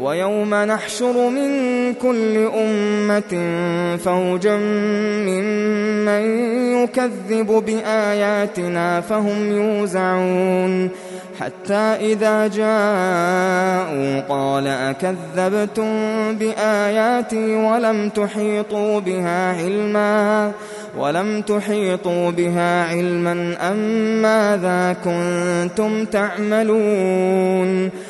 وَيَوْمَ نَحْشُرُ مِنْ كُلِّ أُمَّةٍ فَوْجًا مِّمَّن يُكَذِّبُ بِآيَاتِنَا فَهُمْ يُوزَعُونَ حَتَّى إِذَا جَاءُوا قَالَ أَكَذَّبْتُم بِآيَاتِي وَلَمْ تُحِيطُوا بِهَا عِلْمًا وَلَمْ تُحِيطُوا بِهَا عِلْمًا أَمَّاذَا كُنتُمْ تَعْمَلُونَ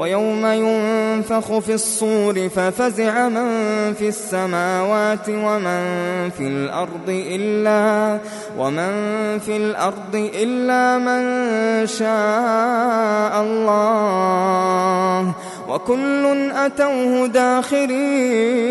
ويوم ينفخ في الصور ففزع من في السماوات ومن في الأرض إلا ومن في الأرض إلا من شاء الله وكل أتوه داخرين